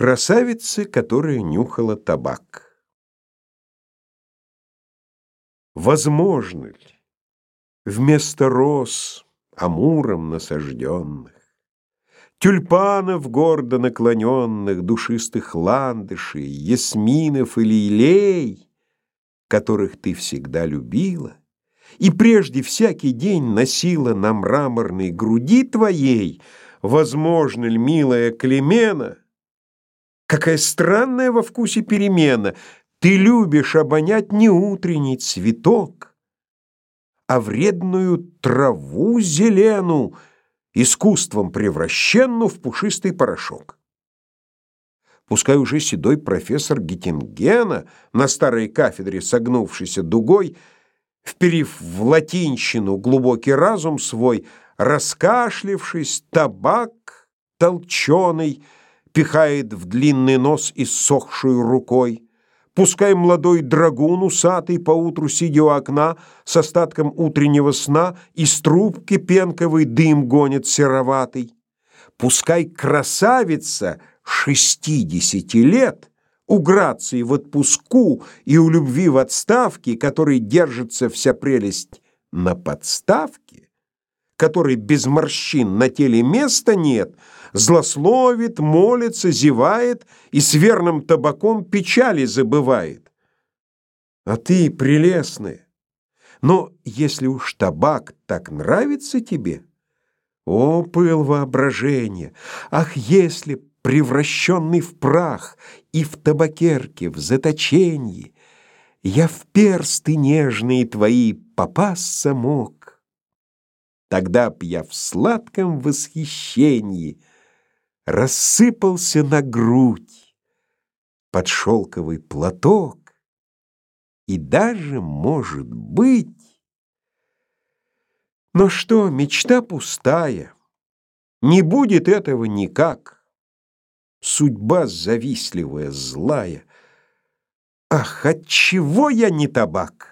Красавица, которая нюхала табак. Возможно ли вместо роз амуром насажденных, Тюльпанов гордо наклоненных, душистых ландышей, Ясминов или илей, которых ты всегда любила, И прежде всякий день носила на мраморной груди твоей, Возможно ли, милая Клемена, Какая странная во вкусе перемена! Ты любишь обонять не утренний цветок, а вредную траву зелену, искусством превращенну в пушистый порошок. Пускай уже седой профессор Геттингена на старой кафедре, согнувшийся дугой, вперив в латинщину глубокий разум свой, раскашлившись, табак толченый, пихает в длинный нос иссохшую рукой. Пускай молодой драгун усатый поутру сидя у окна с остатком утреннего сна из трубки пенковый дым гонит сероватый. Пускай красавица шестидесяти лет у грации в отпуску и у любви в отставке, которой держится вся прелесть на подставке, которой без морщин на теле места нет — злословит, молится, зевает и с верным табаком печали забывает. А ты прелестная. Но если уж табак так нравится тебе, о, пыл воображения! Ах, если превращенный в прах и в табакерке, в заточении, я в персты нежные твои попасться мог, тогда б я в сладком восхищении рассыпался на грудь под шелковый платок и даже, может быть... Но что, мечта пустая, не будет этого никак. Судьба завистливая, злая. Ах, от чего я не табак?